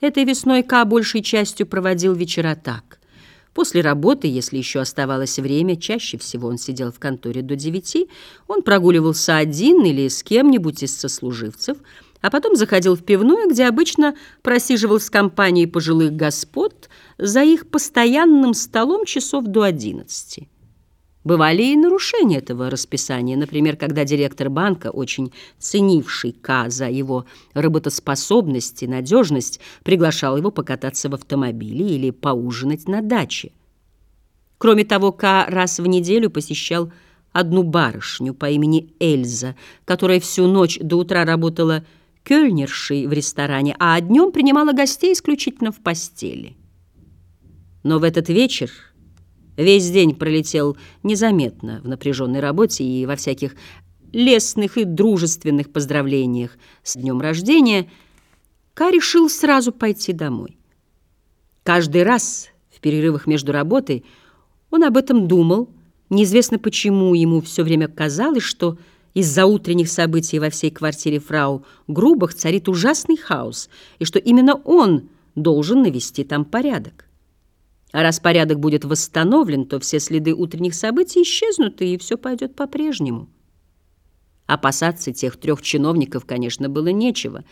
Этой весной Ка большей частью проводил вечера так. После работы, если еще оставалось время, чаще всего он сидел в конторе до девяти, он прогуливался один или с кем-нибудь из сослуживцев, а потом заходил в пивную, где обычно просиживал с компанией пожилых господ за их постоянным столом часов до одиннадцати. Бывали и нарушения этого расписания, например, когда директор банка, очень ценивший К за его работоспособность и надежность, приглашал его покататься в автомобиле или поужинать на даче. Кроме того, К раз в неделю посещал одну барышню по имени Эльза, которая всю ночь до утра работала кёльнершей в ресторане, а днем принимала гостей исключительно в постели. Но в этот вечер Весь день пролетел незаметно в напряженной работе и во всяких лестных и дружественных поздравлениях с днем рождения, Ка решил сразу пойти домой. Каждый раз в перерывах между работой он об этом думал, неизвестно почему ему все время казалось, что из-за утренних событий во всей квартире фрау Грубах царит ужасный хаос, и что именно он должен навести там порядок. А раз порядок будет восстановлен, то все следы утренних событий исчезнут, и все пойдет по-прежнему. Опасаться тех трех чиновников, конечно, было нечего.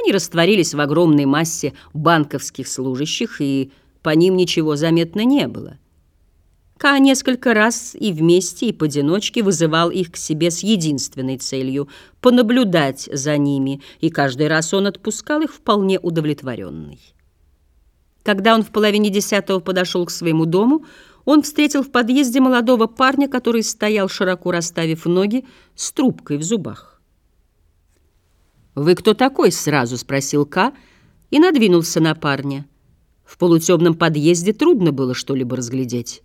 Они растворились в огромной массе банковских служащих, и по ним ничего заметно не было. Ка несколько раз и вместе, и поодиночке вызывал их к себе с единственной целью — понаблюдать за ними, и каждый раз он отпускал их вполне удовлетворенный. Когда он в половине десятого подошел к своему дому, он встретил в подъезде молодого парня, который стоял, широко расставив ноги, с трубкой в зубах. «Вы кто такой?» — сразу спросил Ка и надвинулся на парня. В полутемном подъезде трудно было что-либо разглядеть.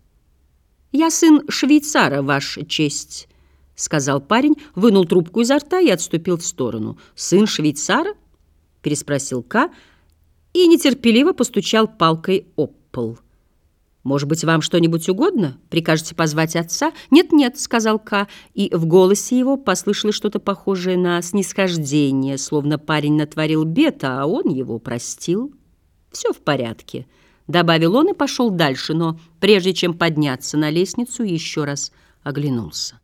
«Я сын швейцара, ваша честь», — сказал парень, вынул трубку изо рта и отступил в сторону. «Сын швейцара?» — переспросил Ка, — и нетерпеливо постучал палкой об пол. «Может быть, вам что-нибудь угодно? Прикажете позвать отца?» «Нет-нет», — сказал Ка, и в голосе его послышалось что-то похожее на снисхождение, словно парень натворил бета, а он его простил. «Все в порядке», — добавил он и пошел дальше, но прежде чем подняться на лестницу, еще раз оглянулся.